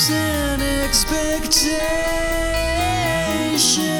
hopes and expectations.